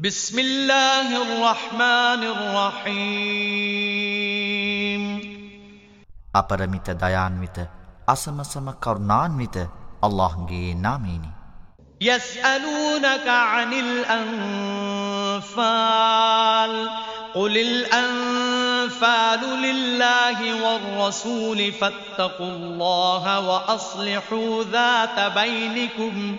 بسم الله الرحمن الرحيم අපරමිත දයාන්විත අසමසම කරුණාන්විත අල්ලාහ්ගේ නාමයෙන් يسألونك عن الأنفال قل الأنفال لله والرسول فاتقوا الله وأصلحوا ذات بينكم ۖ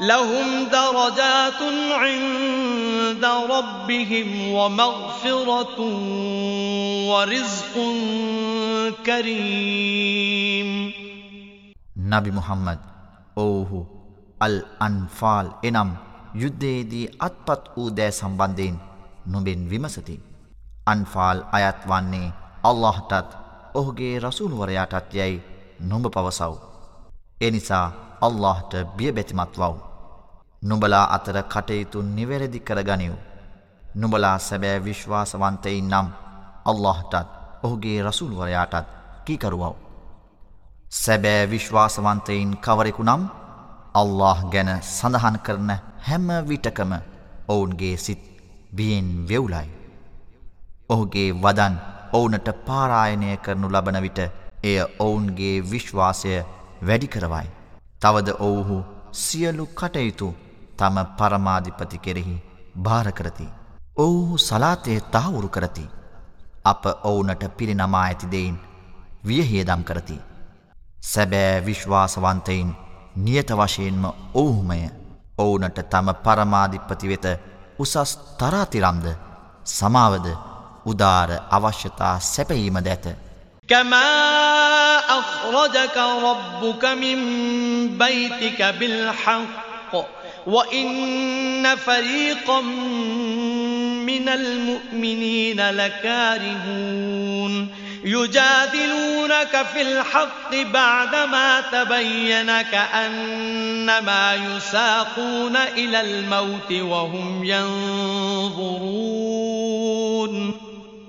لهم درجات عند ربهم ومغفرة ورزق كريم නබි මුහම්මද් ඔවුහු අල් අන්ෆාල් එනම් යුද්ධයේදී අත්පත් වූ දෑ සම්බන්ධයෙන් නොබෙන් විමසති. අන්ෆාල් අයත් වන්නේ අල්لهටත් ඔහුගේ රසුල්වරයාටත් යැයි නොඹ පවසව්. එනිසා අල්لهට බියබැතිමත්වව්. නුඹලා අතර කටයුතු නිවැරදි කරගනිව්. නුඹලා සැබෑ විශ්වාසවන්තයින් නම් අල්لهටත් ඔහුගේ රසුල්වරයාටත් කීකරුවව. සැබෑ විශ්වාසවන්තයින් කවරෙකු නම් අල්له ගැන සඳහන් කරන හැම විටකම ඔවුන්ගේ සිත් බියෙන් වෙවුලයි. ඔහුගේ වදන් ඔවුනට පාරායනය කරනු ලබන විට එය ඔවුන්ගේ විශ්වාසය වැඩිකරවයි. තවද ඔවුහු සියලු කටයුතු තම පරමාධිපති කෙරෙහි භාරකරති. ඔවුහු සලාතය තහවුරු කරති. අප ඔවුනට පිරිනමා ඇතිදෙයින් වියහියදම් කරති. සැබෑ විශ්වාසවන්තයින් නියත වශයෙන්ම ඔවුහුමය ඔවුනට තම පරමාධිපති වෙත උසස් තරාතිරම්ද සමාවද උදාර අවශ්‍යතා සැපීම දැත. كما أخرجك ربك من بيتك بالحق وإن فريقا من المؤمنين لكارهون يجادلونك في الحق بعدما تبين كأنما يساقون إلى الموت وهم ينظرون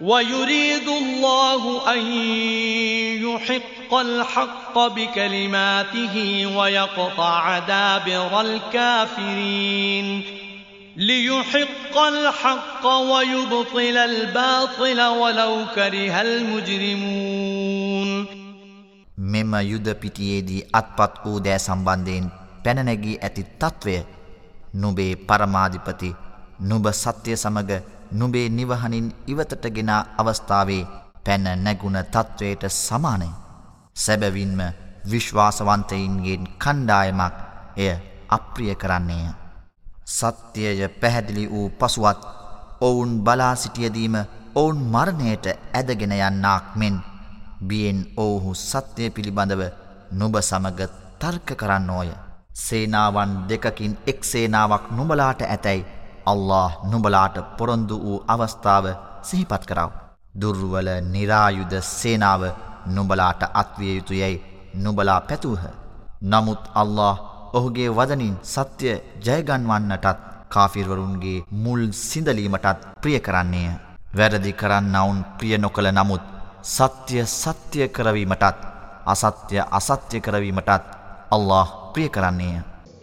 ويريد الله أن يحق الحق بكلماته ويقطع دابر الكافرين ليحق الحق ويبطل الباطل ولو كره المجرمون මෙම යුද පිටියේදී අත්පත් වූ දෑ සම්බන්ධයෙන් පැනනැගී ඇති තත්ත්වය නුබේ පරමාධිපති නුබ සත්‍යය සමග නුබේ නිවහනින් ඉවතට ගෙන අවස්ථාවේ පැන නැගුණ තත්ත්වයට සමානය. සැබවින්ම විශ්වාසවන්තයින්ගෙන් කණ්ඩායමක් එය අප්‍රිය කරන්නේය. සත්‍යය පැහැදිලි වූ පසුවත් ඔවුන් බලා සිටියදීම ඔවුන් මරණයට ඇදගෙන යන්නාක් මෙන් බියෙන් ඔවුහු සත්‍යය පිළිබඳව නුබ සමග තර්ක කරන්න ඕය. සේනාවන් දෙකකින් එක් සේනාවක් නුබලාට ඇතැයි අල්له නුඹලාට පොරොන්දු වූ අවස්ථාව සිහිපත් කරව. දුර්වල නිරායුද සේනාව නුඹලාට අත්විය යුතුයැයි නුබලා පැතුූහ. නමුත් අල්له ඔහුගේ වදනින් සත්‍ය ජයගන්වන්නටත් කාෆිර්වරුන්ගේ මුල් සිදලීමටත් ප්‍රිය කරන්නේය. වැරදි කරන්නවුන් ප්‍රිය නොකළ නමුත් සත්‍ය සත්‍ය කරවීමටත් අසත්‍ය අසත්‍ය කරවීමටත් අල්له ප්‍රිය කරන්නේය.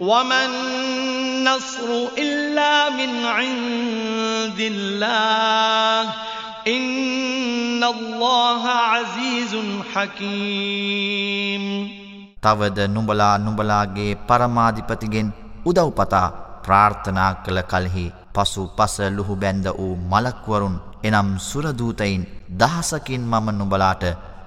وَمَن نَّصْرُ إِلَّا مِنْ عِندِ اللَّهِ إِنَّ اللَّهَ عَزِيزٌ حَكِيمٌ තවද නුඹලා නුඹලාගේ පරමාධිපතිගෙන් උදව්පතා ප්‍රාර්ථනා කළ කලෙහි පසු පස ලුහු බැන්ද වූ මලක්වරුන් එනම් සුරදූතයින් දහසකින් මම නුඹලාට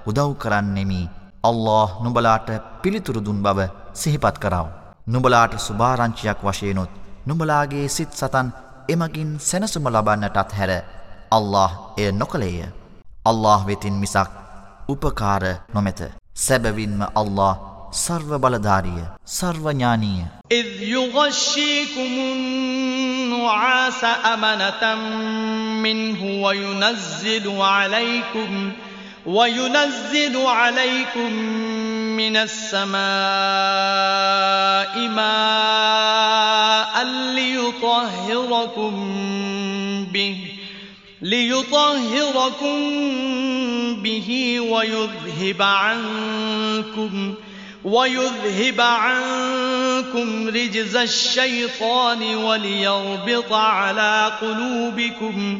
උදව් කරන්නෙමි අල්له නුඹලාට පිළිතුරු දුන් බව සිහිපත් කරාව. නුඹලාට සුභාරංචියක් වශයනොත් නුඹලාගේ සිත් සතන් එමගින් සැනසුම ලබන්නටත් හැර අල්له එය නොකළේය. අල්له වෙතින් මිසක් උපකාර නොමැත. සැබවින්ම අල්له සර්ව බලධාරිය සර්වඥානීය إذ يغشيكم النعاس أمنة منه وينزل عليكم وينزل عليكم من السماء ماء ليطهركم به ليطهركم به ويذهب عنكم ويذهب عنكم رجز الشيطان وليربط على قلوبكم.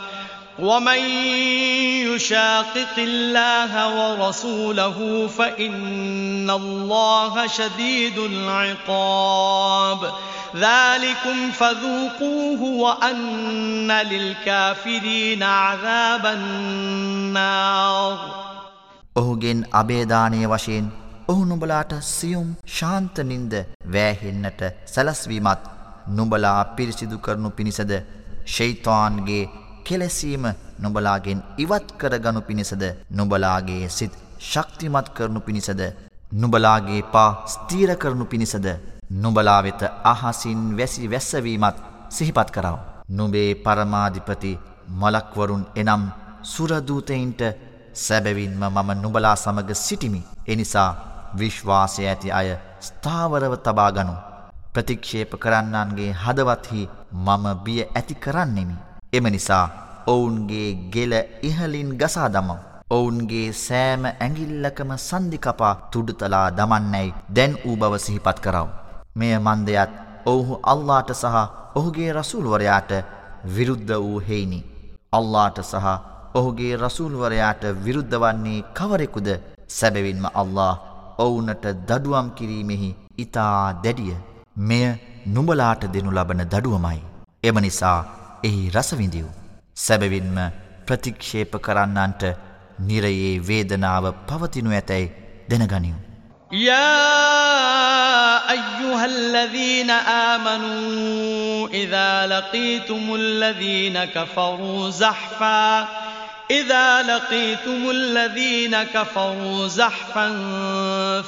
ومن يشاقق الله ورسوله فإن الله شديد العقاب ذلكم فذوقوه وأن للكافرين عذاب النار ඔහුගෙන් අබේදානය වශයෙන් ඔහු නුඹලාට සියුම් ශාන්තනින්ද වෑහෙන්නට සැලස්වීමත් නුඹලා පිරිසිදු කරනු පිණිසද ශෛතාන්ගේ කෙලෙසීම නුඹලාගෙන් ඉවත් කරගනු පිණිසද නුඹලාගේ සිත් ශක්තිමත් කරනු පිණිසද නුඹලාගේ පා ස්තීර කරනු පිණිසද නුඹලා වෙත අහසින් වැසි වැස්සවීමත් සිහිපත් කරව. නුබේ පරමාධිපති මලක්වරුන් එනම් සුරදූතයින්ට සැබැවින්ම මම නුබලා සමග සිටිමි. එනිසා විශ්වාසය ඇති අය ස්ථාවරව තබාගනු. ප්‍රතික්ෂේප කරන්නන්ගේ හදවත්හි මම බිය ඇති කරන්නෙමි. එම නිසා ඔවුන්ගේ ගෙල ඉහලින් ගසා දමව. ඔවුන්ගේ සෑම ඇඟිල්ලකම සන්ධිකපා තුඩුතලා දමන්නැයි දැන් වූ බව සිහිපත් කරව. මෙය මන්දයත් ඔවුහු අල්ලාට සහ ඔහුගේ රසූල්වරයාට විරුද්ධ වූ හෙයිනි. අල්ලාට සහ ඔහුගේ රසූල්වරයාට විරුද්ධ වන්නේ කවරෙකුද සැබවින්ම අල්له ඔවුනට දඩුවම් කිරීමෙහි ඉතා දැඩිය මෙය නුඹලාට දෙනු ලබන දඩුවමයි. එම නිසා එහි රසවිඳිව්. සැබවින්ම ප්‍රතික්ෂේප කරන්නන්ට නිරයේ වේදනාව පවතිනු ඇතැයි දැනගනිව්. يا أيها الذين آمنوا إذا لقيتم الذين كفروا زحفا إذا لقيتم الذين كفروا زحفا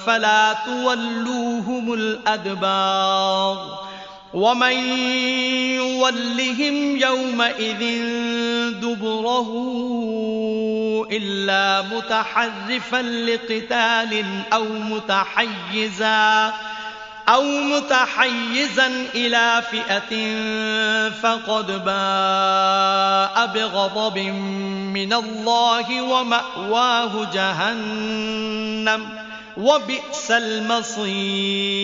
فلا تولوهم الأدبار ومن يولهم يومئذ دبره إلا متحرفا لقتال أو متحيزا أو متحيزا إلى فئة فقد باء بغضب من الله ومأواه جهنم وبئس المصير.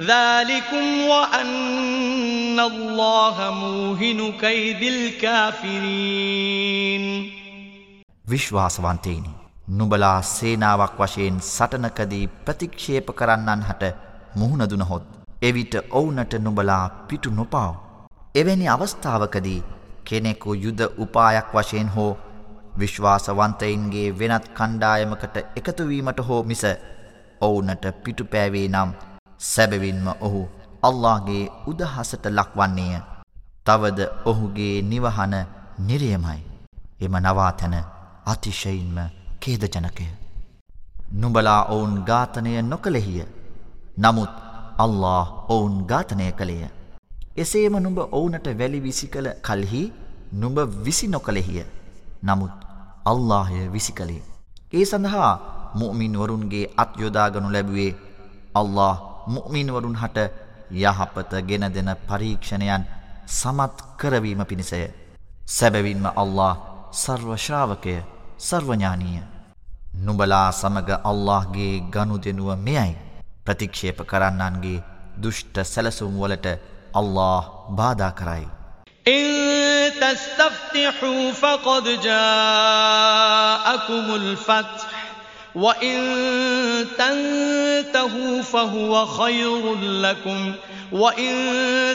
ذلكم وأن الله موهن كيد الكافرين විශ්වාසවන්තේනි නුබලා සේනාවක් වශයෙන් සටනකදී ප්‍රතික්ෂේප කරන්නන් හට මුහුණදුනහොත් එවිට ඔවුනට නුබලා පිටු නොපාව. එවැනි අවස්ථාවකදී කෙනෙකු යුද උපායක් වශයෙන් හෝ විශ්වාසවන්තයින්ගේ වෙනත් කණ්ඩායමකට එකතුවීමට හෝ මිස ඔවුනට පිටුපෑවේ නම් සැබවින්ම ඔහු අල්لهගේ උදහසට ලක්වන්නේය. තවද ඔහුගේ නිවහන නිරියමයි. එම නවාතැන අතිශයින්ම කේදජනකය නුබලා ඔවුන් ඝාතනය නොකළෙහිය. නමුත් අල්له ඔවුන් ඝාතනය කළේය. එසේම නුඹ ඔවුනට වැලි විසි කළ කල්හි නුඹ විසි නොකළෙහිය. නමුත් අල්لهය විසි කළේ. ඒ සඳහා මුමින් වරුන්ගේ අත්යොදාගනු ලැබුවේ අල්له මුමින්වරුන් හට යහපත ගෙන දෙන පරීක්ෂණයන් සමත් කරවීම පිණිසය. සැබැවින්ම අල්له සර්වශ්‍රාවකය සර්වඥානීය. නුබලා සමග අල්لهගේ ගනුදෙනුව මෙයයි ප්‍රතික්ෂේප කරන්නන්ගේ දුෂ්ට සැලසුම් වලට අල්له බාධා කරයි. إن تستفتحوا فقد جاءكم الفتح وإن تنتهوا فهو خير لكم وإن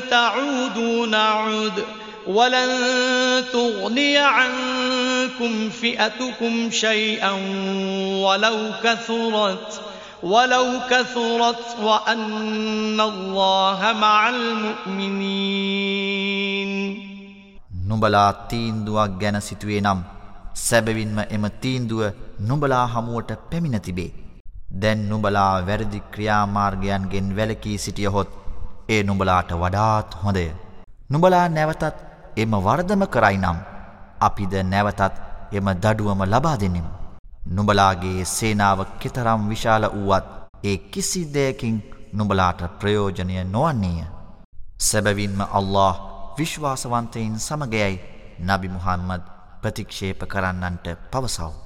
تعودوا نعود ولن تغني عنكم فئتكم شيئا ولو كثرت ولو كثرت وأن الله مع المؤمنين නුඹලා තීන්දුවක් ගැන සිතුවේ නම් සැබවින්ම එම තීන්දුව නුඹලා හමුවට පැමිණ තිබේ. දැන් නුඹලා වැරදි ක්‍රියාමාර්ගයන්ගෙන් වැලකී සිටියහොත් ඒ නුඹලාට වඩාත් හොඳය. නුඹලා නැවතත් එම වර්ධම කරයි නම් අපිද නැවතත් එම දඩුවම ලබා දෙන්නෙමු. නුඹලාගේ සේනාව කෙතරම් විශාල වුවත් ඒ කිසි දෙයකින් නුඹලාට ප්‍රයෝජනය නොවන්නේය. සැබවින්ම අල්له විශ්වාසවන්තයින් සමගයයි නබි මුහම්මද ප්‍රතික්ෂේප කරන්නන්ට පවසව.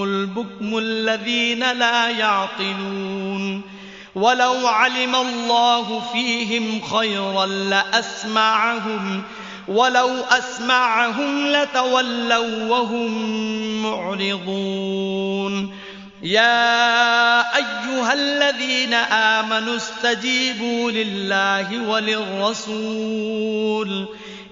البكم الذين لا يعقلون. ولو علم الله فيهم خيرا لأسمعهم ولو أسمعهم لتولوا وهم معرضون. يا أيها الذين آمنوا استجيبوا لله وللرسول.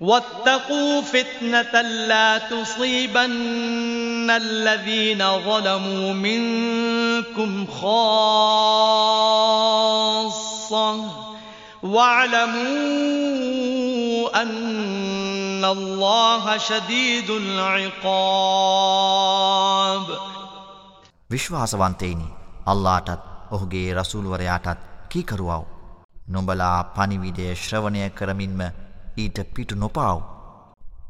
واتقوا فتنة لا تصيبن الذين ظلموا منكم خاصة واعلموا أن الله شديد العقاب විශ්වාසවන්තයිනි අල්ලාටත් ඔහුගේ රසූල්වරයාටත් කීකරුවව් නොබලා පනිවිඩය ශ්‍රවණය කරමින්ම ඊට පිටු නොපාව්.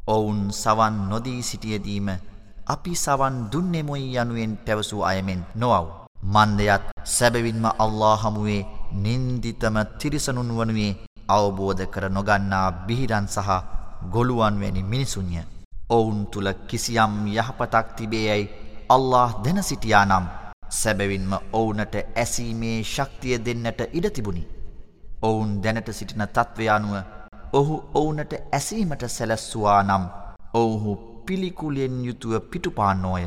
ඔවුන් සවන් නොදී සිටියදීම අපි සවන් දුන්නෙමුයි යනුවෙන් පැවසූ අයමෙන් නොවව්. මන්දයත් සැබවින්ම අල්ලා හමුවේ නින්දිතම තිරිසනුන් වනුවේ අවබෝධ කර නොගන්නා බිහිරන් සහ ගොළුවන්වැනි මිනිසුන්ය. ඔවුන් තුළ කිසියම් යහපතක් තිබේ යැයි අල්له දෙන සිටියා නම් සැබවින්ම ඔවුනට ඇසීමේ ශක්තිය දෙන්නට ඉඩතිබුණි. ඔවුන් දැනට සිටින තත්ත්වයානුව ඔහු ඔවුනට ඇසීමට සැලැස්සුවා නම් ඔවුහු පිළිකුලෙන් යුතුව පිටුපාන්නෝය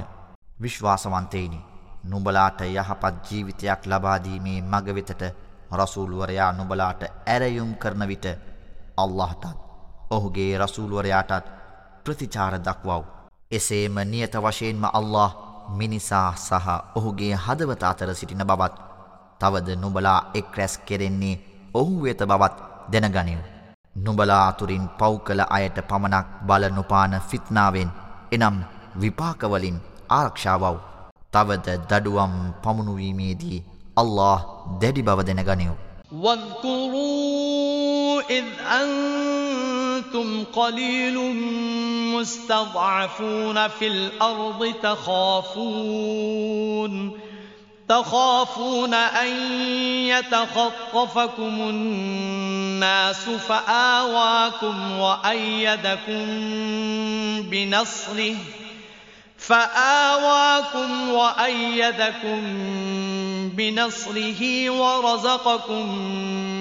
විශ්වාසවන්තයිනි නුඹලාට යහපත් ජීවිතයක් ලබාදීමේ මගවෙතට රසූල්ුවරයා නුබලාට ඇරයුම් කරන විට අල්لهටත් ඔහුගේ රසූල්ුවරයාටත් ප්‍රතිචාර දක්වව්. එසේම නියත වශයෙන්ම අල්له මිනිසා සහ ඔහුගේ හදවත අතර සිටින බවත් තවද නුබලා එක් රැස් කෙරෙන්නේ ඔහු වෙත බවත් දැනගනිල්. නුබලාතුරින් පව් කළ අයට පමණක් බල නොපාන ෆිත්නාවෙන් එනම් විපාකවලින් ආරක්ෂාවව්. තවද දඩුවම් පමුණුවීමේදී අල්له දැඩි බව දෙන ගනිව්. وَذْكُرُوا إِذْ أَنْتُمْ قَلِيلٌ مُسْتَضْعَفُونَ فِي الْأَرْضِ تَخَافُونَ تخافون أن يتخطفكم الناس فآواكم وأيدكم بنصره فآواكم وأيدكم بنصره ورزقكم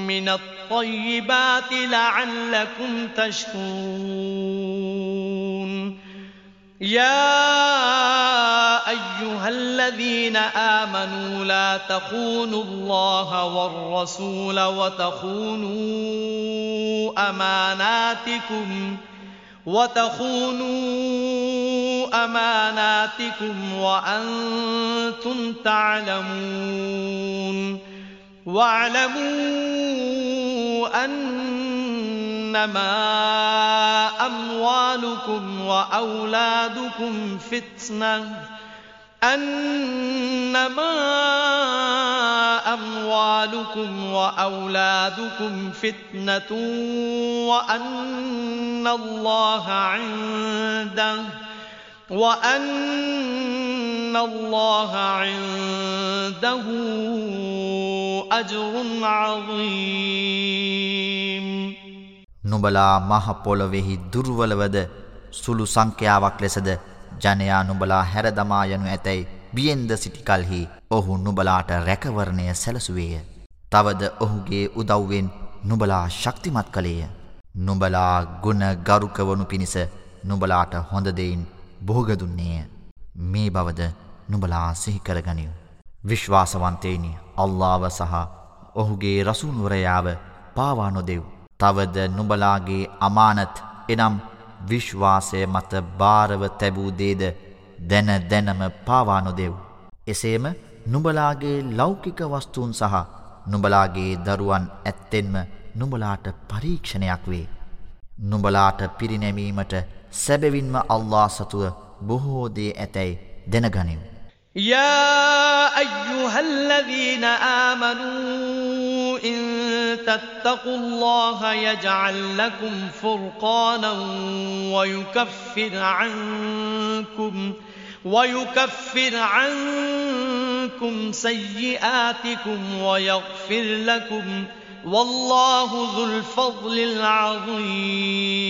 من الطيبات لعلكم تشكرون يا أيها الذين آمنوا لا تخونوا الله والرسول وتخونوا أماناتكم وتخونوا أماناتكم وأنتم تعلمون واعلموا أنما أموالكم وأولادكم فتنة. أنما أموالكم وأولادكم فتنة وأن الله عنده. وأن الله عنده أجر عظيم නුඹලා මහ පොළොවෙහි දුර්වලවද සුළු සංඛ්‍යාවක් ලෙසද ජනයා නුබලා හැරදමා යනු ඇතැයි බියෙන්ද සිටිකල්හි ඔහු නුබලාට රැකවරණය සැලසුවේය. තවද ඔහුගේ උදව්වෙන් නුබලා ශක්තිමත් කළේය. නුබලා ගුණ ගරුකවනු පිණිස නුබලාට හොඳදයින් බෝගදුන්නේය. මේ බවද නුබලා සිහිකරගනිව්. විශ්වාසවන්තේනි අල්ලාව සහ ඔහුගේ රසුන්වරයාව පාවා නොදෙව්. තවද නුබලාගේ අමානත් එනම් විශ්වාසය මත භාරව තැබූ දේද දැන දැනම පාවානොදෙව්. එසේම නුබලාගේ ලෞකික වස්තුූන් සහ නුබලාගේ දරුවන් ඇත්තෙන්ම නුබලාට පරීක්ෂණයක් වේ. නුබලාට පිරිනැමීමට සැබවින්ම අල්ලා සතුව බොහෝදේ ඇතැයි දැනගනිම්. يا أيها الذين آمنوا إن تتقوا الله يجعل لكم فرقانا ويكفر عنكم ويكفر عنكم سيئاتكم ويغفر لكم والله ذو الفضل العظيم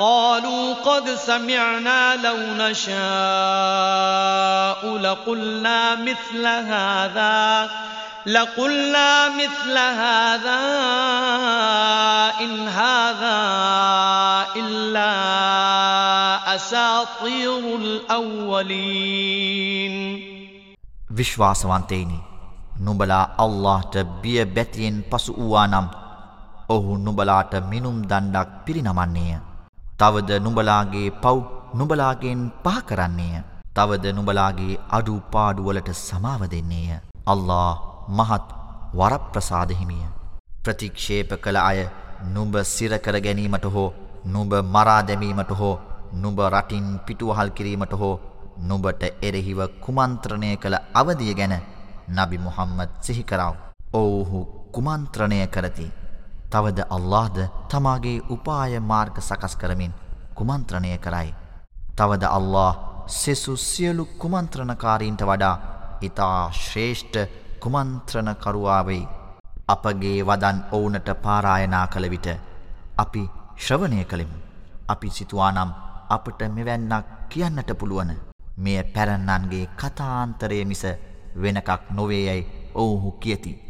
قالوا قد سمعنا لو نشاء لقلنا مثل هذا لقلنا مثل هذا إن هذا إلا أساطير الأولين. විශ්වාසවන්තේනි නුඹලා අල්ලාහට බිය බැතියෙන් පසු වූවා නම් ඔහු නුඹලාට මිනුම් දණ්ඩක් පිරිනමන්නේය. තවද නුඹලාගේ පව් නුඹලාගෙන් පහ කරන්නේය. තවද නුඹලාගේ අඩු පාඩුවලට සමාව දෙන්නේය. අල්له මහත් වරප්‍රසාදහිමිය. ප්‍රතික්ෂේප කළ අය නුඹ සිරකර ගැනීමට හෝ නුඹ මරා දැමීමට හෝ නුඹ රටින් පිටුවහල් කිරීමට හෝ නුබට එරෙහිව කුමන්ත්‍රණය කළ අවදිය ගැන නබි මුහම්මද් සිහි කරව. ඔවුහු කුමන්ත්‍රණය කරති. තවද අල්لهද තමාගේ උපාය මාර්ග සකස් කරමින් කුමන්ත්‍රණය කරයි. තවද අල්له සෙසු සියලු කුමන්ත්‍රණකාරීන්ට වඩා ඉතා ශ්‍රේෂ්ඨ කුමන්ත්‍රණකරුවාවෙයි. අපගේ වදන් ඔවුනට පාරායනා කළ විට අපි ශ්‍රවණය කළෙමු. අපි සිතුවානම් අපට මෙවැන්නක් කියන්නට පුළුවන. මෙය පැරන්නන්ගේ කතාන්තරය මිස වෙනකක් නොවේයැයි ඔවුහු කියති.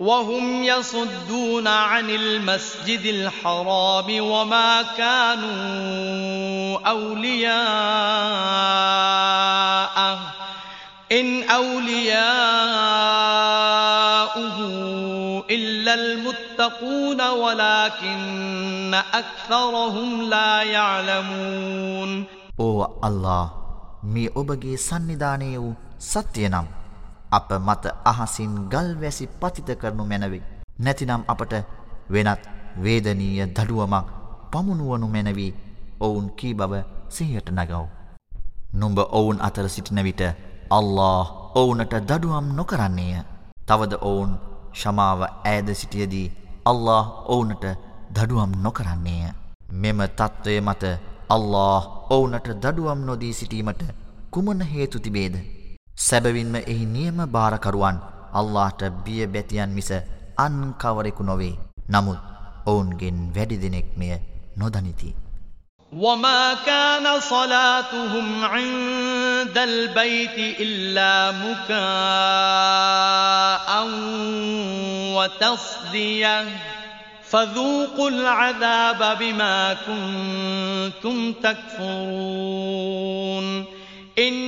وهم يصدون عن المسجد الحرام وما كانوا أولياءه. إن أولياؤه إلا المتقون ولكن أكثرهم لا يعلمون. أو الله مي أبغي سنداني ستينام අප මත අහසින් ගල්වැසි පතිත කරනු මැනවේ. නැතිනම් අපට වෙනත් වේදනීය දඩුවමක් පමුණුවනු මැනවී ඔවුන් කී බව සිහයට නගව. නුඹ ඔවුන් අතර සිටින විට අල්له ඔවුනට දඩුවම් නොකරන්නේය. තවද ඔවුන් ශමාව ඇද සිටියදී අල්له ඔවුනට දඩුවම් නොකරන්නේය. මෙම තත්ත්වය මත අල්له ඔවුනට දඩුවම් නොදී සිටීමට කුමන හේතු තිබේද. සැබවින්ම එහි නියම භාරකරුවන් අල්لهට බිය බැතියන් මිස අන් කවරෙකු නොවේ නමුත් ඔවුන්ගෙන් වැඩි දෙනෙක් මෙය නොදනිති. وما كان صلاتهم عند البيت إلا مكاء وتصديا فذوقوا العذاب بما كنتم تكفرون إن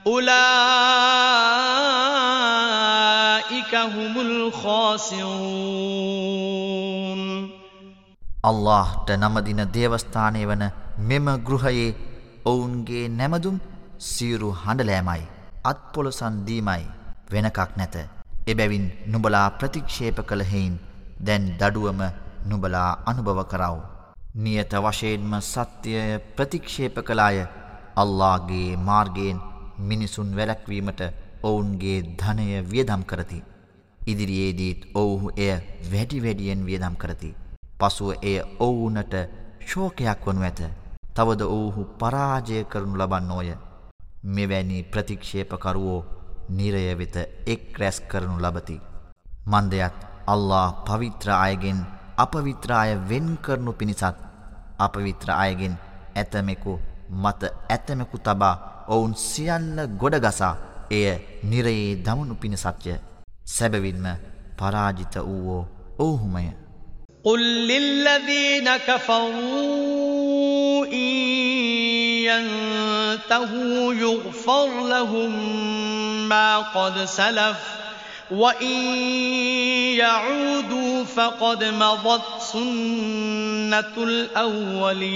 أولئك هم الخاسرون. අල්ලාහ්ට නමදින දේවස්ථානය වන මෙම ගෘහයේ ඔවුන්ගේ නැමදුම් සීරු හඬලෑමයි අත්පොලසන් දීමයි වෙනකක් නැත. එබැවින් නුබලා ප්‍රතික්ෂේප කළහෙයින් දැන් දඩුවම නුබලා අනුභව කරව. නියත වශයෙන්ම සත්‍යය ප්‍රතික්ෂේප කළාය. අල්ලාගේ මාර්ගයෙන් මිනිසුන් වැලැක්වීමට ඔවුන්ගේ ධනය වියදම් කරති. ඉදිරියේදීත් ඔවුහු එය වැඩි වැඩියෙන් වියදම් කරති. පසුව එය ඔවුනට ශෝකයක් වනු ඇත. තවද ඔවුහු පරාජය කරනු ලබන්නෝය. මෙවැනි ප්‍රතික්ෂේපකරුවෝ නිරය වෙත එක් රැස් කරනු ලබති. මන්දයත් අල්له පවිත්‍ර අයගෙන් අපවිත්‍රාය වෙන් කරනු පිණිසත් අපවිත්‍ර අයගෙන් ඇතමෙකු මත ඇතමෙකු තබා ඔවුන් සියල්ල ගොඩගසා එය නිරයේ දමනු පිණිසත්ය සැබවින්ම පරාජිත වූවෝ ඔවුහුමය قل للذين كفروا إن ينتهوا يغفر لهم ما قد سلف وإن يعودوا فقد مضت سنة الأولين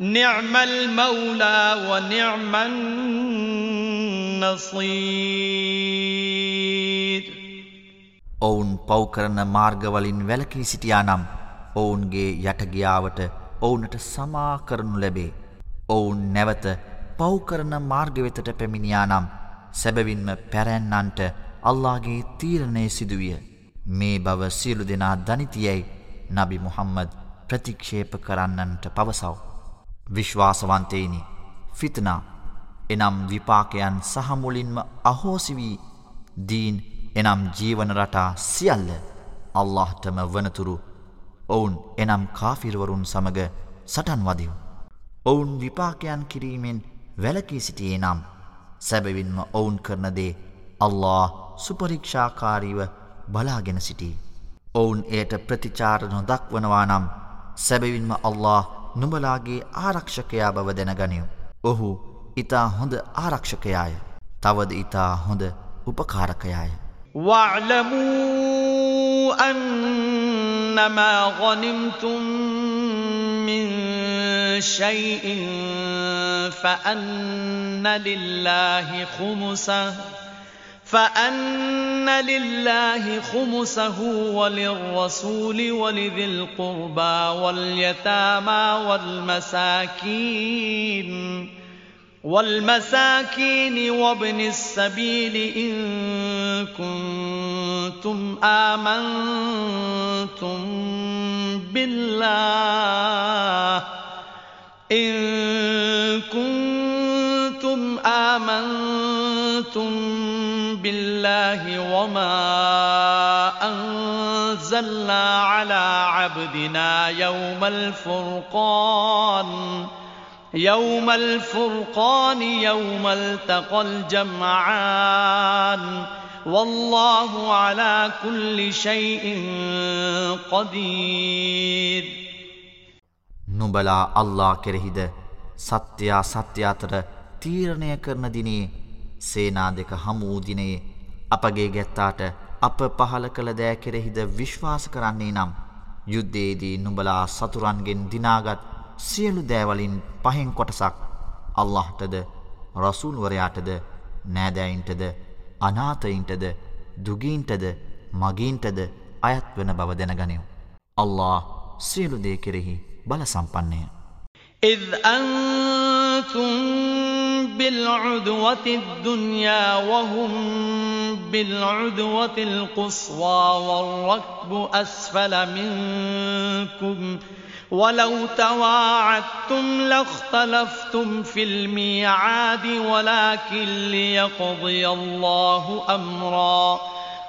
نعم المولى ونعم النصير ඔවුන් පව්කරන මාර්ගවලින් වැලකී සිටියානම් ඔවුන්ගේ යටගියාවට ඔවුනට සමා කරනු ලැබේ. ඔවුන් නැවත පව්කරන මාර්ගවෙතට පැමිණියානම් සැබවින්ම පැරැන්නන්ට අල්ලාගේ තීරණය සිදුවිය. මේ බව සියලු දෙනා දනිතියැයි නබි මුහම්මද ප්‍රතික්ෂේප කරන්නන්ට පවසව. විශ්වාසවන්තේනි ෆිතනා එනම් විපාකයන් සහමුලින්ම අහෝසි වී දීන් එනම් ජීවන රටා සියල්ල අල්ලාහටම වනතුරු ඔවුන් එනම් කාෆිරවරුන් සමග සටන් වදිව්. ඔවුන් විපාකයන් කිරීමෙන් වැලකී සිටියේ නම් සැබවින්ම ඔවුන් කරනදේ අල්ලා සුපරීක්ෂාකාරීව බලාගෙන සිටි. ඔවුන් එයට ප්‍රතිචාර නොදක්වනවා නම් සැබවින්ම අල්له නුඹලාගේ ආරක්ෂකයා බව දැනගනිව්. ඔහු ඉතා හොඳ ආරක්ෂකයාය. තවද ඉතා හොඳ උපකාරකයාය. واعلموا أنما غنمتم من شيء فأن لله خمسه فأن لله خمسه وللرسول ولذي القربى واليتامى والمساكين والمساكين وابن السبيل إن كنتم آمنتم بالله إن كنتم آمنتم بالله وما أنزلنا على عبدنا يوم الفرقان يوم الفرقان يوم التقى الجمعان والله على كل شيء قدير නුබලා අල්ලා කෙරෙහිද සත්‍යයා සත්‍ය අතර තීරණය කරන දිනේ සේනා දෙක හමු වූ දිනේ අපගේ ගැත්තාට අප පහල කළ දෑ කෙරෙහිද විශ්වාස කරන්නේ නම් යුද්ධයේදී නුඹලා සතුරන්ගෙන් දිනාගත් සියලු දෑවලින් පහෙන් කොටසක් අල්ලාහටද රසූල්වරයාටද නෑදෑයින්ටද අනාතයින්ටද දුගීන්ටද මගීන්ටද අයත් වන බව දැනගනිව්. අල්له සියලු දේ කෙරෙහි බල සම්පන්නේය. إذ أنتم بالعدوة الدنيا وهم بالعدوة القصوى والركب أسفل منكم ولو تواعدتم لاختلفتم في الميعاد ولكن ليقضي الله أمرا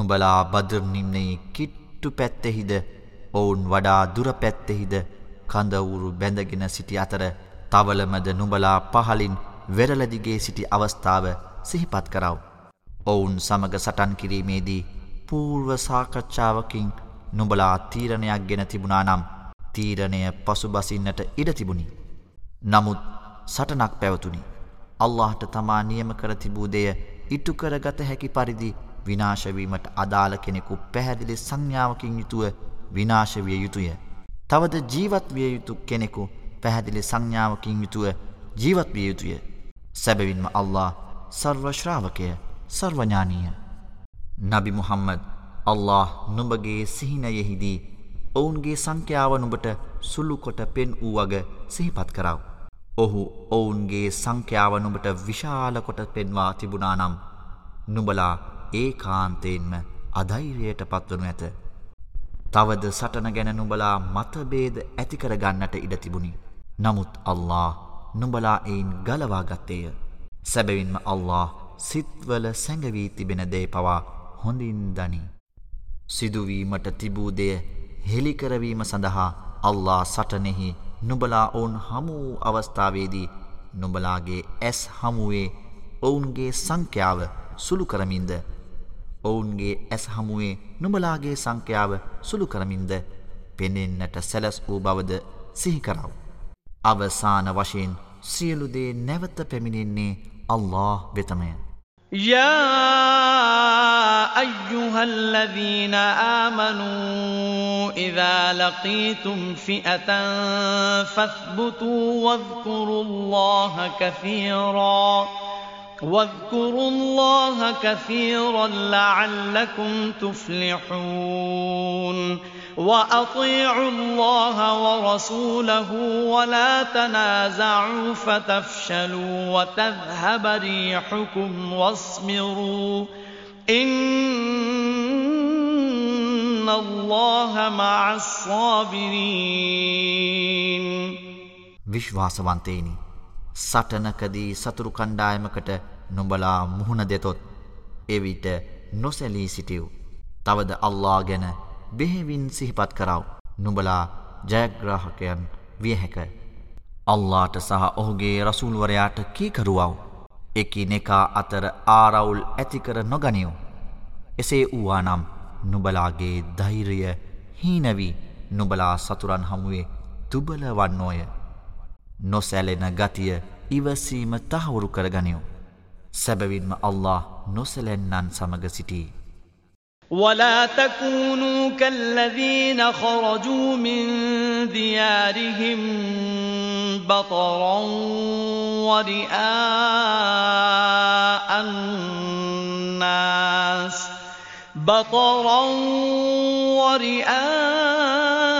නුබලා බදර් නිම්නයේ කිට්ටු පැත්තෙහිද ඔවුන් වඩා දුර පැත්තෙහිද කඳවුරු බැඳගෙන සිටි අතර තවලමද නුබලා පහලින් වෙරලදිගේ සිටි අවස්ථාව සිහිපත් කරව. ඔවුන් සමග සටන් කිරීමේදී පූර්ව සාකච්ඡාවකින් නුබලා තීරණයක් ගෙන තිබුණා නම් තීරණය පසුබසින්නට ඉඩ තිබුණි. නමුත් සටනක් පැවතුනි. අල්لهට තමා නියම කර තිබූ දෙය ඉටු කරගත හැකි පරිදි විනාශ වීමට අදාළ කෙනෙකු පැහැදිලි සංඥාවකින් යුතුව විනාශ විය යුතුය. තවද ජීවත් විය යුතු කෙනෙකු පැහැදිලි සංඥාවකින් යුතුව ජීවත් විය යුතුය. සැබවින්ම අල්ලා සර්ව ශ්‍රාවකය සර්වඥානීය. නබි මුහම්මද් අල්ලා නුඹගේ සිහිනයෙහිදී ඔවුන්ගේ සංඛ්‍යාව නුඹට සුළු කොට පෙන් වූ වග සිහිපත් කරව. ඔහු ඔවුන්ගේ සංඛ්‍යාව නුඹට විශාල කොට පෙන්වා තිබුණා නම් නුඹලා ඒ කාන්තයෙන්ම අධෛරයට පත්වනු ඇත. තවද සටන ගැන නුඹලා මතබේද ඇතිකරගන්නට ඉඩ තිබුණි. නමුත් අල්له නුඹලා එයින් ගලවාගත්තේය. සැබවින්ම අල්له සිත්වල සැඟවී තිබෙන දේ පවා හොඳින් දනි. සිදුවීමට තිබූදය හෙළිකරවීම සඳහා අල්له සටනෙහි නුබලා ඔවුන් හමූ අවස්ථාවේදී නුබලාගේ ඇස් හමුවේ ඔවුන්ගේ සංඛ්‍යාව සුළු කරමින්ද ඔවුන්ගේ ඇස් හමුවේ නුඹලාගේ සංඛ්‍යාව සුළු කරමින්ද පෙනෙන්නට සැලැස් වූ බවද සිහිකරව. අවසාන වශයෙන් සියලුදේ නැවත පැමිණෙන්නේ අල්له වෙතමය. يا أيها الذين آمنوا إذا لقيتم فئة فاثبتوا واذكروا الله كثيراً واذكروا الله كثيرا لعلكم تفلحون وأطيعوا الله ورسوله ولا تنازعوا فتفشلوا وتذهب ريحكم واصبروا إن الله مع الصابرين විශ්වාසවන්තේනි සටනකදී සතුරු කණ්ඩායමකට නොබලා මුහුණ දෙතොත් එවිට නොසැලී සිටියව්. තවද අල්ලා ගැන බෙහෙවින් සිහිපත් කරව. නුබලා ජයග්‍රාහකයන් වියහැක. අල්ලාට සහ ඔහුගේ රසූල්වරයාට කීකරුවව්. එකි නෙකා අතර ආරවුල් ඇතිකර නොගනියෝ. එසේ වූවා නම් නුබලාගේ ධෛරය හීනවී නුබලා සතුරන් හමුවේ තුබල වන්නෝය. නොසැලෙන ගතිය ඉවසීම තහවුරු කරගනිියෝ. සැබවින්ම අල්له නොසැලෙන්නන් සමග සිටී. ولا تكونوا كالذين خرجوا من ديارهم بطرا ورئاء الناس بطرا ورئاء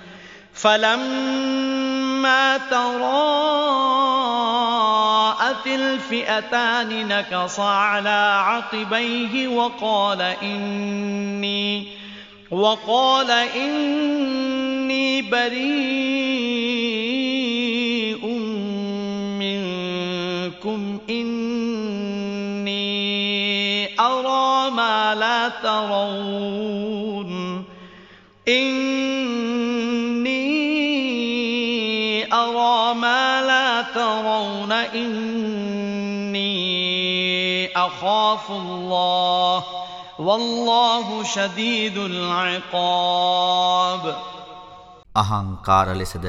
فلما تراءت الفئتان نكص على عقبيه وقال إني وقال إني بريء منكم إني أرى ما لا ترون إني أرى ما لا ترون إني أخاف الله والله شديد العقاب අහංකාර ලෙසද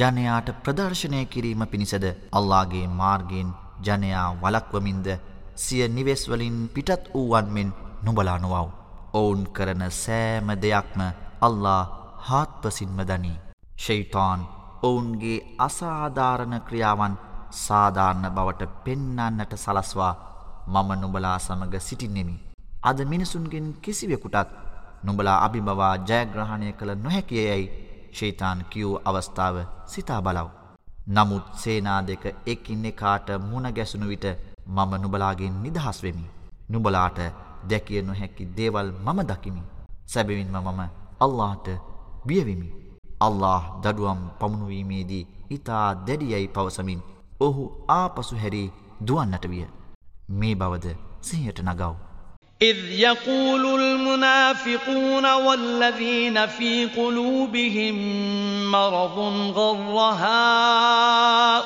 ජනයාට ප්‍රදර්ශනය කිරීම පිණිසද අල්ලාගේ මාර්ගයෙන් ජනයා වලක්වමින්ද සිය නිවෙස්වලින් පිටත් වූවන් මෙන් නොබලා නොවව්. ඔවුන් කරන සෑම දෙයක්ම අල්ලා හාත්පසින්ම දනී. ශෛතාන් ඔවුන්ගේ අසාධාරණ ක්‍රියාවන් සාධාරණ බවට පෙන්නන්නට සලස්වා මම නුබලා සමඟ සිටින්නෙමි. අද මිනිසුන්ගෙන් කිසිවෙකුටත් නුබලා අභිබවා ජයග්‍රහණය කළ නොහැකියයැයි ශේතාන් කියූ අවස්ථාව සිතා බලව්. නමුත් සේනා දෙක එකින් එකාට මුණ ගැසුණු විට මම නුබලාගෙන් නිදහස් වෙමි. නුබලාට දැකිය නොහැකි දේවල් මම දකිමි. සැබවින්ම මම අල්ලාට බියවෙමි. අල්له දඩුවම් පමුණුවීමේදී ඉතා දැඩියයි පවසමින් ඔහු ආපසු හැරී දුවන්නට විය මේ බවද සිහයට නගව්. إذ يقول المنافقون والذين في قلوبهم مرض غر هؤلاء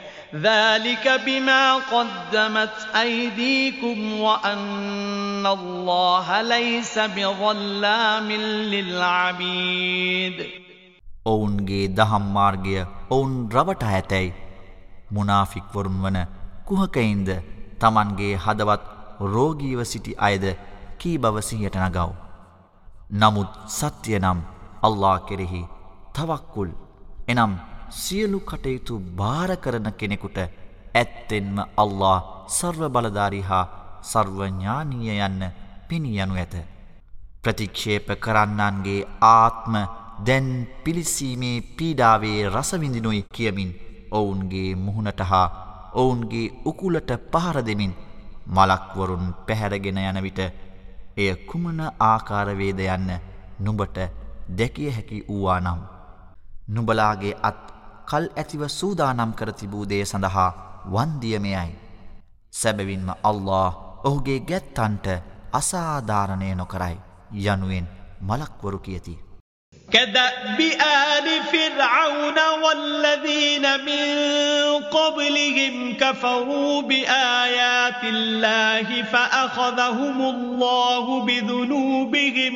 ذلك بما قدمت أيديكم وأن الله ليس بظلام للعبيد ඔවුන්ගේ දහම් මාර්ගය ඔවුන් රවටා ඇතැයි මුනාෆික්වරුන් වන කුහකයින්ද තමන්ගේ හදවත් රෝගීව සිටි අයද කී බවසිහයට නගව්. නමුත් සත්‍යය නම් අල්ලා කෙරෙහි තවක්කුල් එනම් සියලු කටයුතු භාර කරන කෙනෙකුට ඇත්තෙන්ම අල්له සර්ව බලධාරි හා සර්වඥානීය යන්න පිණියනු ඇත. ප්‍රතික්ෂේප කරන්නන්ගේ ආත්ම දැන් පිලිසීමේ පීඩාවේ රසවිඳිනුයි කියමින් ඔවුන්ගේ මුහුණට හා ඔවුන්ගේ උකුලට පහර දෙමින් මලක්වරුන් පැහැරගෙන යන විට එය කුමන ආකාරවේද යන්න නුඹට දැකිය හැකි වූවා නම්. නුබලාගේ අත් කල් ඇතිව සූදානම් කර තිබූ දේ සඳහා වන්දියමයයි. සැබවින්ම අල්له ඔහුගේ ගැත්තන්ට අසාධාරණය නොකරයි යනුවෙන් මලක්වරු කියති. كدأب آل فرعون والذين من قبلهم كفروا بآيات الله فأخذهم الله بذنوبهم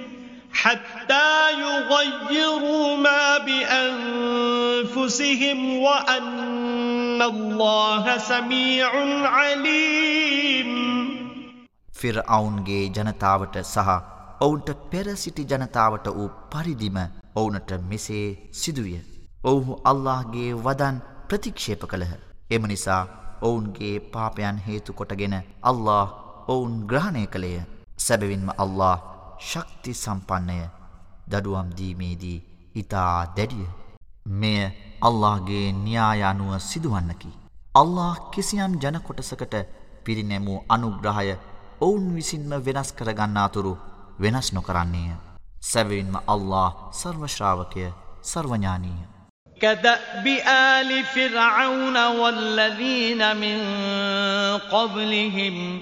حتى يغيروا ما بأنفسهم وأن الله سميع عليم ෆිරඅවුන්ගේ ජනතාවට සහ ඔවුන්ට පෙර සිටි ජනතාවට වූ පරිදිම ඔවුනට මෙසේ සිදුවිය. ඔවුහු අල්ලාහගේ වදන් ප්‍රතික්ෂේප කළහ. එම නිසා ඔවුන්ගේ පාපයන් හේතු කොටගෙන අල්ලා ඔවුන් ග්‍රහණය කළේය. සැබවින්ම අල්له ශක්ති සම්පන්නය දඩුවම් දීමේදී ඉතා දැඩිය මෙය අල්لهගේ න්‍යායානුව සිදුවන්නකි. අල්له කිසියම් ජනකොටසකට පිරිනැමූ අනුග්‍රහය ඔවුන් විසින්ම වෙනස් කරගන්නාතුරු වෙනස් නොකරන්නේය. සැවවින්ම අල්له සර්වශ්‍රාවකය සර්වඥානීය. كداب آل فرعون والذين من قبلهم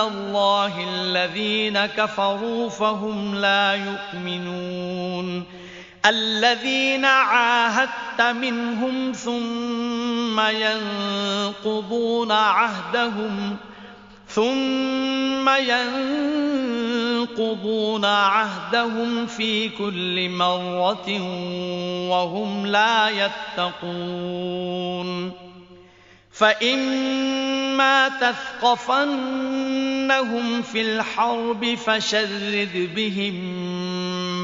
الله الذين كفروا فهم لا يؤمنون. الذين عاهدت منهم ثم ينقضون عهدهم ثم ينقضون عهدهم في كل مرة وهم لا يتقون. فإما تثقفنهم في الحرب فشرد بهم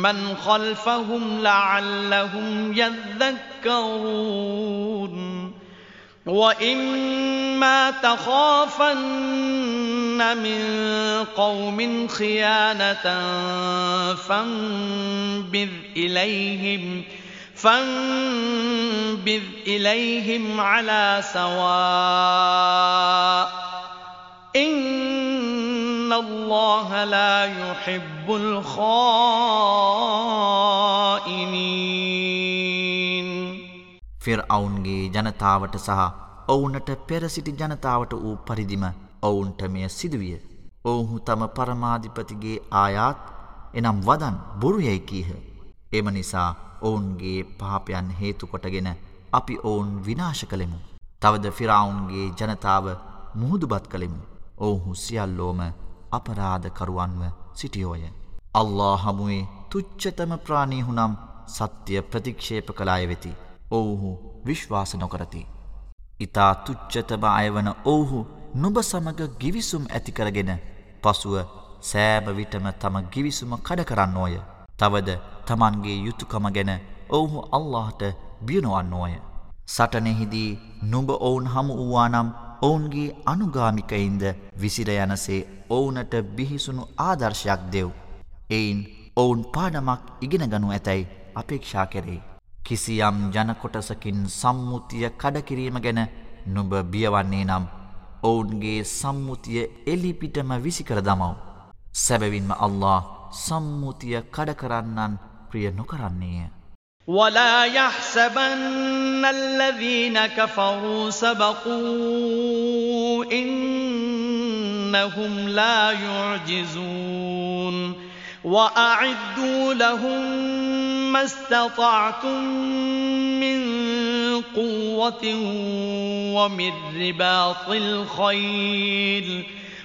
من خلفهم لعلهم يذكرون وإما تخافن من قوم خيانة فانبذ إليهم ۖ فانبذ إليهم على سواء إن الله لا يحب الخائنين ෆිර්අවුන්ගේ ජනතාවට සහ ඔවුන්ට පෙර සිටි ජනතාවට වූ පරිදිම ඔවුන්ට මෙය සිදුවිය. ඔවුහු තම පරමාධිපතිගේ ආයාත් එනම් වදන් බොරුයැයි කීහ. එම නිසා ඔවුන්ගේ පාපයන් හේතුකොටගෙන අපි ඔවුන් විනාශ කළෙමු. තවද ෆිරාවුන්ගේ ජනතාව මුහුදුබත් කළෙමු. ඔවුහු සියල්ලෝම අපරාධකරුවන්ව සිටියෝය. අල්له හමුවේ තුච්චතම ප්‍රාණීහුනම් සත්‍යය ප්‍රතික්ෂේප කලාය වෙති. ඔවුහු විශ්වාස නොකරති. ඉතා තුච්චතම අයවන ඔවුහු නුබ සමග ගිවිසුම් ඇතිකරගෙන පසුව සෑම විටම තම ගිවිසුම කඩ කරන්න ඕය. තවද තමන්ගේ යුතුකම ගැන ඔවුහු අල්لهට බියනුවන්නෝය. සටනෙහිදී නුඹ ඔවුන් හමු වූවානම් ඔවුන්ගේ අනුගාමිකයින්ද විසිරයනසේ ඔවුනට බිහිසුණු ආදර්ශයක් දෙව්. එයින් ඔවුන් පාඩමක් ඉගෙනගනු ඇතැයි අපේක්ෂා කෙරේ. කිසියම් ජනකොටසකින් සම්මුතිය කඩකිරීම ගැන නුඹ බියවන්නේ නම් ඔවුන්ගේ සම්මුතිය එලිපිටම විසිකර දමව. සැබවින්ම අල්له සම්මුතිය කඩ කරන්නන් ප්‍රිය නොකරන්නේය. ولا يحسبن الذين كفروا سبقوا إنهم لا يعجزون وأعدوا لهم ما استطعتم من قوة ومن رباط الخيل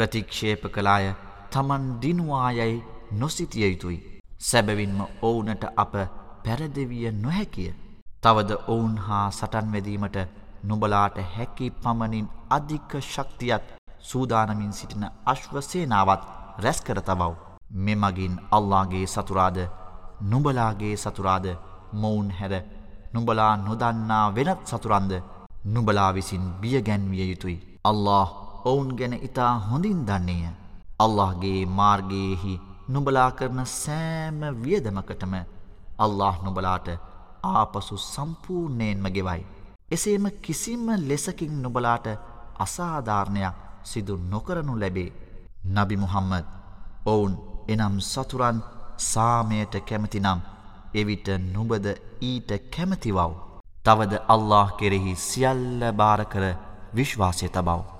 ප්‍රතික්ෂේප කලාය තමන් දිනුවායැයි නොසිතිය යුතුයි. සැබවින්ම ඔවුනට අප පැරදවිය නොහැකිය. තවද ඔවුන් හා සටන්වැදීමට නුබලාට හැකි පමණින් අධික ශක්තියත් සූදානමින් සිටින අශ්වසේනාවත් රැස්කර තබව්. මෙමගින් අල්ලාගේ සතුරාද නුබලාගේ සතුරාද මොවුන් හැර නුබලා නොදන්නා වෙනත් සතුරන්ද නුබලා විසින් බියගැන්විය යුතුයි. අල්له ඔවුන් ගැන ඉතා හොඳින් දන්නේය. අල්لهගේ මාර්ගයෙහි නුබලා කරන සෑම වියදමකටම අල්له නුබලාට ආපසු සම්පූර්ණයෙන්ම ගෙවයි. එසේම කිසිම ලෙසකින් නුබලාට අසාධාරණයක් සිදු නොකරනු ලැබේ. නබි මුහම්මද ඔවුන් එනම් සතුරන් සාමයට කැමතිනම් එවිට නුබද ඊට කැමතිවව්. තවද අල්له කෙරෙහි සියල්ල භාරකර විශ්වාසය තබව.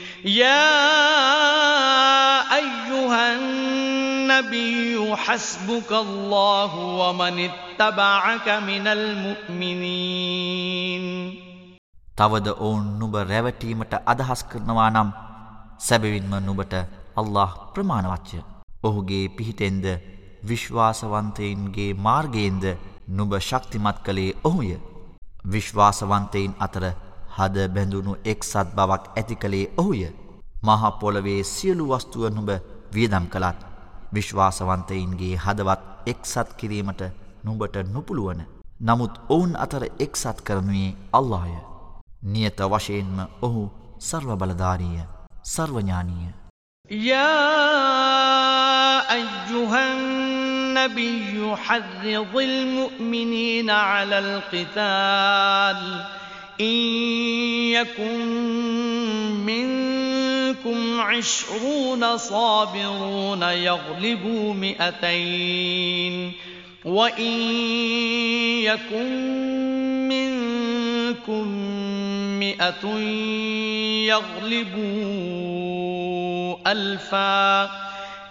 يا أيها النبي حسبك الله ومن اتبعك من المؤمنين. තවද ඔවුන් නුඹ රැවටීමට අදහස් කරනවා නම් සැබවින්ම නුඹට අල්له ප්‍රමාණවච්චය ඔහුගේ පිහිටෙන්ද විශ්වාසවන්තයින්ගේ මාර්ගයෙන්ද නුබ ශක්තිමත් කළේ ඔහුය. විශ්වාසවන්තයින් අතර හද බැඳුණු එක්සත් බවක් ඇති කළේ ඔහුය. මහපොළවේ සියලු වස්තුව නුබ වියදම් කළත් විශ්වාසවන්තයින්ගේ හදවත් එක්සත් කිරීමට නුබට නොපුළුවන. නමුත් ඔවුන් අතර එක්සත් කරනුයේ අල්ලාය. නියත වශයෙන්ම ඔහු සර්වබලධාරීය සර්වඥානීය. يا أيها النبي حرض المؤمنين على القتال إن يكن منكم عشرون صابرون يغلبوا مئتين وإن يكن منكم مئة يغلبون ألفا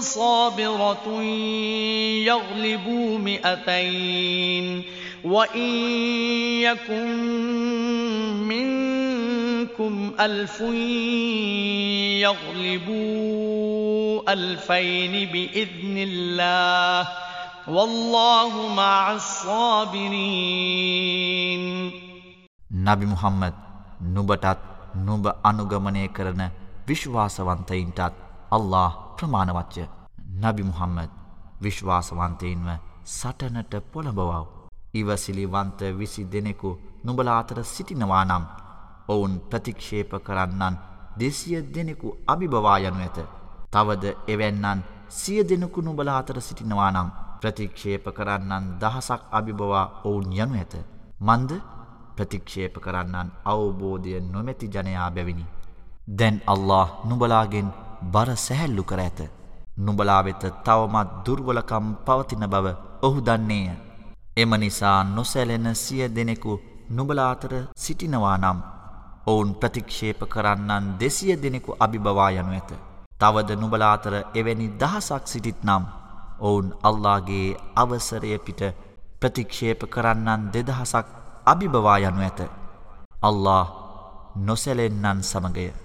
صابرة يغلبوا مئتين وإن يكن منكم ألف يغلبوا ألفين بإذن الله والله مع الصابرين نبي محمد නුබටත් නුබ අනුගමනය කරන විශ්වාසවන්තයින්ටත් අල්له ප්‍රමාණවච්ච නබි මුහම්මද විශ්වාසවන්තයෙන්ව සටනට පොළඹවව්. ඉවසිලිවන්ත විසි දෙනෙකු නුබලාතර සිටිනවා නම් ඔවුන් ප්‍රතික්ෂේප කරන්නන් දෙසිය දෙනෙකු අභිභවා යනු ඇත. තවද එවැන්නන් සිය දෙනෙකු නුබලාතර සිටිනවා නම් ප්‍රතික්ෂේප කරන්නන් දහසක් අභිභවා ඔවුන් යනු ඇත. මන්ද ප්‍රතික්ෂේප කරන්නන් අවබෝධය නොමැති ජනයා බැවිනි. දැන් අල්له නුබලාගෙන් බර සැහැල්ලු කර ඇත. නුබලා වෙත තවමත් දුර්වලකම් පවතින බව ඔහු දන්නේය. එම නිසා නොසැලෙන සිය දෙනෙකු නුබලා අතර සිටිනවා නම් ඔවුන් ප්‍රතික්ෂේප කරන්නන් දෙසිය දෙනෙකු අභිබවා යනු ඇත. තවද නුබලා අතර එවැනි දහසක් සිටිත් නම් ඔවුන් අල්ලාගේ අවසරය පිට ප්‍රතික්ෂේප කරන්නන් දෙදහසක් අභිබවා යනු ඇත. අල්له නොසැලෙන්නන් සමගය.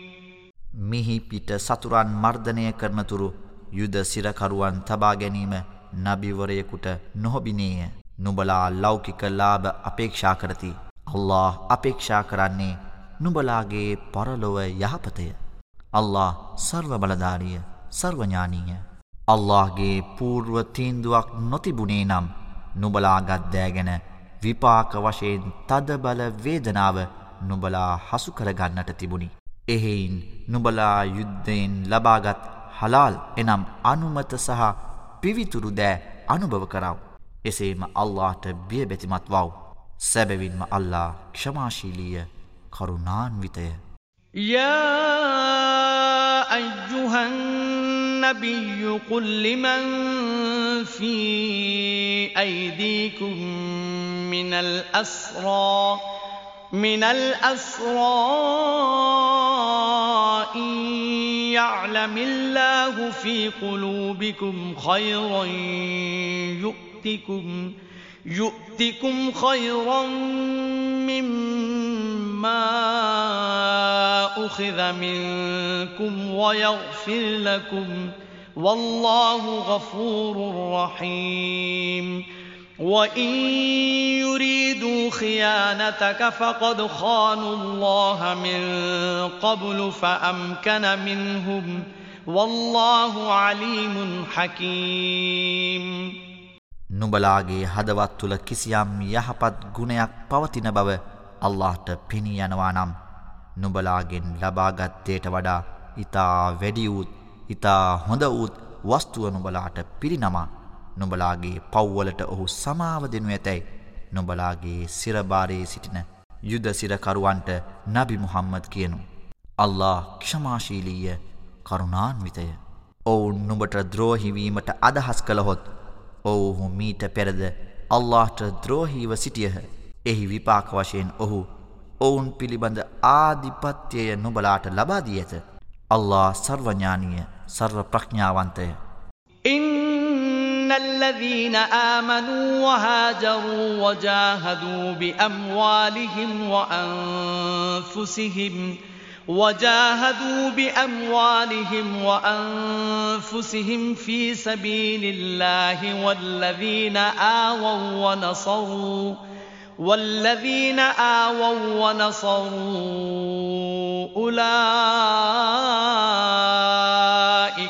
මිහි පිට සතුරන් මර්ධනය කරනතුරු යුද සිරකරුවන් තබා ගැනීම නබිවරයෙකුට නොහොබිනේය. නුඹලා ලෞකික ලාභ අපේක්ෂා කරති. අල්له අපේක්ෂා කරන්නේ නුඹලාගේ පරලොව යහපතය. අල්له සර්ව බලධාරිය සර්වඥානීය. අල්لهගේ පූර්ුව තීන්දුවක් නොතිබුණේ නම් නුබලාගත්දෑ ගැන විපාක වශයෙන් තදබල වේදනාව නුබලා හසු කරගන්නට තිබුණි. එහෙයින් නුබලා යුද්ධයෙන් ලබාගත් හලාල් එනම් අනුමත සහ පිවිතුරු දෑ අනුභව කරව. එසේම අල්ලාට බියබැතිමත් වව්. සැබවින්ම අල්ලා ක්ෂමාශීලීය කරුණාන්විතය. يا أيها النبي قل لمن في أيديكم من الأسرى من الأسرى إن يعلم الله في قلوبكم خيرا يؤتكم يؤتكم خيرا مما أخذ منكم ويغفر لكم. والله غفور رحيم. وَإِن يُرِيدُوا خِيَانَتَكَ فَقَدْ خَانُوا اللَّهَ مِن قَبْلُ فَأَمْكَنَ مِنْهُمْ وَاللَّهُ عَلِيمٌ حَكِيمٌ. නුඹලාගේ හදවත් තුල කිසියම් යහපත් ගුණයක් පවතින බව අල්ලාහට පිණී යනවා නම් නුඹලාගෙන් ලබාගත් දේට වඩා ඊතා වැඩි වූත් ඊතා හොඳ වූත් වස්තුව නුඹලාට පිරිනමා. නොබලාගේ පව්වලට ඔහු සමාව දෙනු ඇතැයි නොබලාගේ සිරභාරයේ සිටින යුදසිරකරුවන්ට නබි මුහම්මද කියනු. අල්ලා ක්ෂමාශීලීය කරුණාන්විතය. ඔවුන් නුබට ද්‍රෝහිවීමට අදහස් කළහොත් ඔවුහු මීට පෙරද අල්ලාට ද්‍රෝහීව සිටියහ එහි විපාක වශයෙන් ඔහු ඔවුන් පිළිබඳ ආධිපත්‍යය නුබලාට ලබාදී ඇත. අල්ලා සර්වඥානීය සර්ව ප්‍රඥාවන්තය. ඉන් إن الذين آمنوا وهاجروا وجاهدوا بأموالهم وأنفسهم وجاهدوا بأموالهم وأنفسهم في سبيل الله والذين آووا ونصروا والذين آووا ونصروا أولئك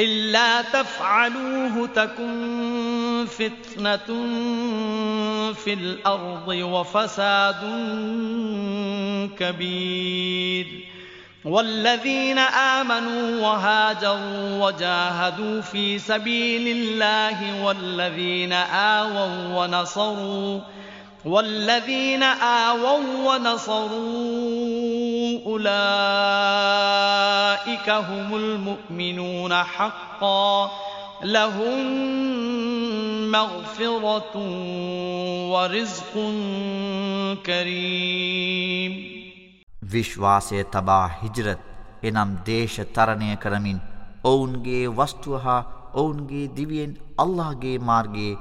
إلا تفعلوه تكن فتنة في الأرض وفساد كبير. والذين آمنوا وهاجروا وجاهدوا في سبيل الله والذين آووا ونصروا والذين آووا ونصروا أولئك هم المؤمنون حقا لهم مغفرة ورزق كريم. විශ්වාසය තබා හිජරත්. එනම් දේශ තරණය කරමින් ඔවුන්ගේ වස්තුව හා ඔවුන්ගේ දිවියෙන් අල්لهගේ මාර්ගයේ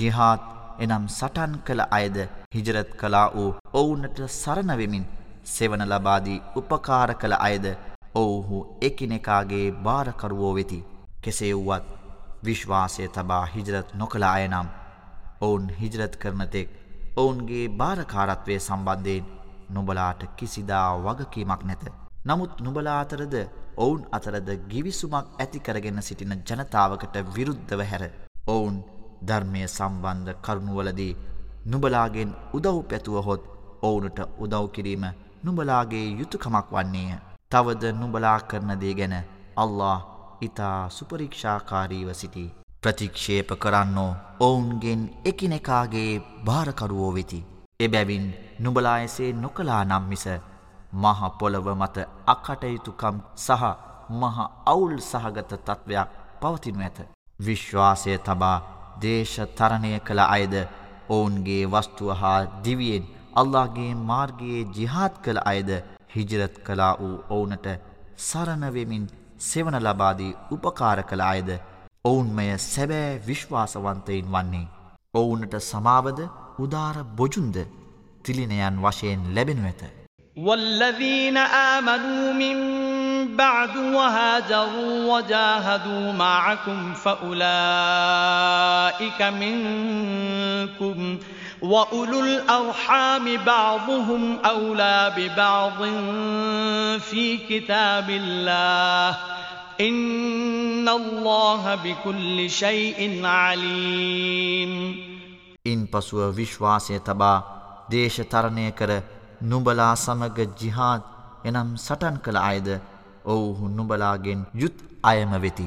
ජිහාත් එනම් සටන් කළ අයද හිජරත් කලා වූ ඔවුනට සරණවෙමින් සෙවන ලබාදී උපකාර කළ අයද ඔවුහු එකිනෙකාගේ භාරකරුවෝ වෙති කෙසේ වුවත් විශ්වාසය තබා හිජරත් නොකළ අයනම් ඔවුන් හිජරත් කරනතෙක් ඔවුන්ගේ භාරකාරත්වය සම්බන්ධයෙන් නුබලාට කිසිදා වගකීමක් නැත. නමුත් නුබලා අතරද ඔවුන් අතරද ගිවිසුමක් ඇති කරගෙන සිටින ජනතාවකට විරුද්ධව හැර. ඔවුන් ධර්මය සම්බන්ධ කරුණුවලදී නුබලාගෙන් උදව් පැතුවහොත් ඔවුනට උදව් කිරීම නුබලාගේ යුතුකමක් වන්නේය. තවද නුබලා කරනදේ ගැන අල්له ඉතා සුපරීක්ෂාකාරීව සිටි. ප්‍රතික්ෂේප කරන්නෝ ඔවුන්ගෙන් එකිනෙකාගේ භාරකරුවෝ වෙති. එබැවින් නුබලා එසේ නොකලා නම් මිස මහ පොළව මත අකටයුතුකම් සහ මහ අවුල් සහගත තත්ත්වයක් පවතිනු ඇත. විශ්වාසය තබා දේශ තරණය කළ අයද ඔවුන්ගේ වස්තුව හා දිවියෙන් අල්ලාගේ මාර්ගයේ ජිහාත් කළ අයද හිජරත් කලා වූ ඔවුනට සරණවෙමින් සෙවන ලබාදී උපකාර කළ අයද ඔවුන්මය සැබෑ විශ්වාසවන්තයින් වන්නේ. ඔවුනට සමාවද උදාර බොජුන්ද තිලිනයන් වශයෙන් ලැබෙනු ඇත. والذين آمنوا من بعد وهاجروا وجاهدوا معكم فأولئك منكم وأولو الأرحام بعضهم أولى ببعض في كتاب الله إن الله بكل شيء عليم ඉන් පසුව විශ්වාසය තබා දේශතරණය කර නුබලා සමග ජිහාත් එනම් සටන් කළ අයද ඔවුහු නුඹලාගෙන් යුත් අයම වෙති.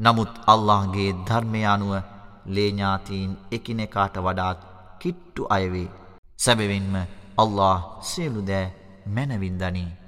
නමුත් අල්لهගේ ධර්මයානුව ලේඥාතීන් එකිනෙකාට වඩාත් කිට්ටු අයවේ. සැබවින්ම අල්له සියලුදෑ මැනවින්දනී.